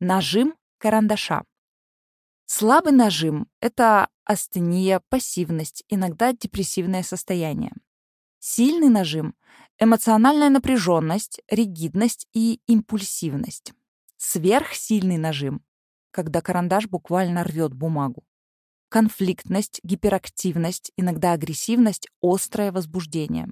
Нажим карандаша. Слабый нажим — это астения, пассивность, иногда депрессивное состояние. Сильный нажим — эмоциональная напряженность, ригидность и импульсивность. Сверхсильный нажим — когда карандаш буквально рвет бумагу. Конфликтность, гиперактивность, иногда агрессивность, острое возбуждение.